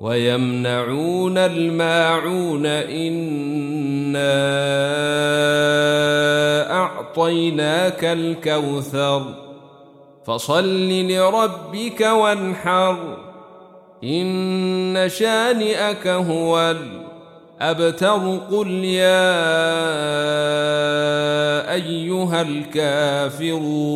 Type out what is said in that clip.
ويمنعون الماعون إنا أعطيناك الكوثر فصل لربك وانحر إن شانئك هو الأبتر قل يا أيها الكافرون